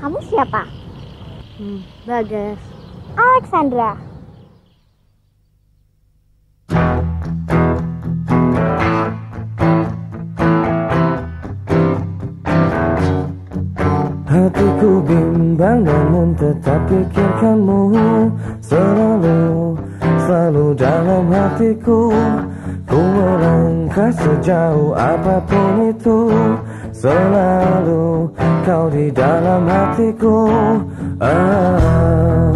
kamu siapa? Hmm, Bagas. Alexandra. Hatiku bimbang namun tetap pikirkanmu Selalu, selalu dalam hatiku Ku melangkah sejauh apa pun itu Selalu kau di dalam hatiku? Ah,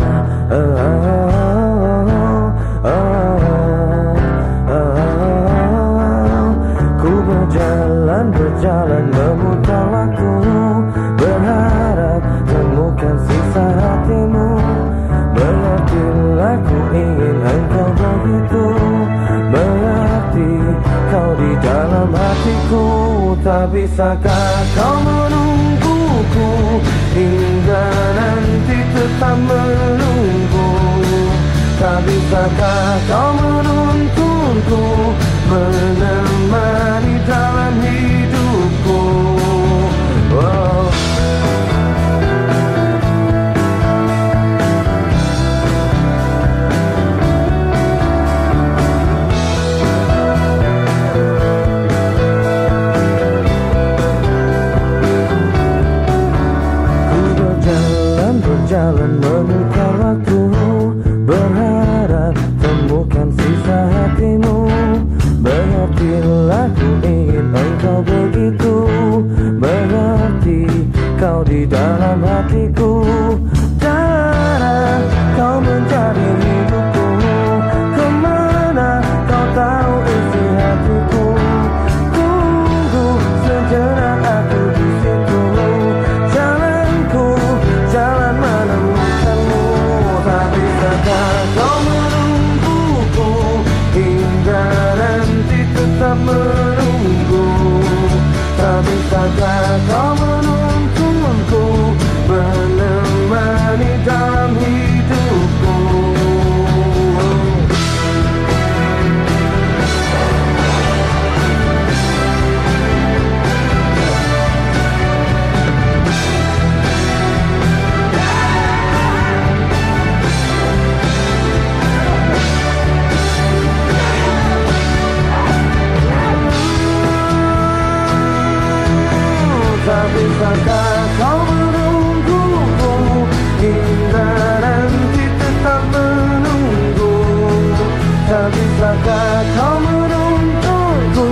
bisakah kau menungguku Hingga nanti tetap menunggu? Tak bisakah kau menuntunku Menemani dalam hidupku Tak Bisakah kau menuntunku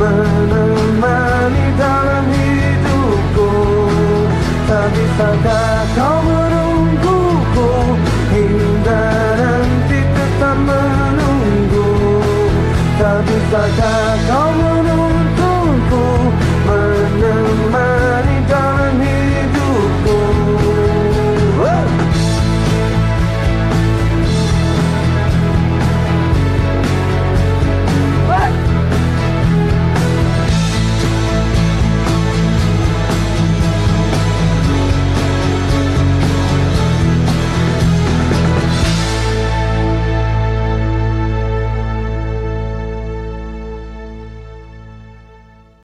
Menemani dalam hidupku? Tak bisakah kau menungguku Hingga nanti tetap menunggu? Tak bisakah kau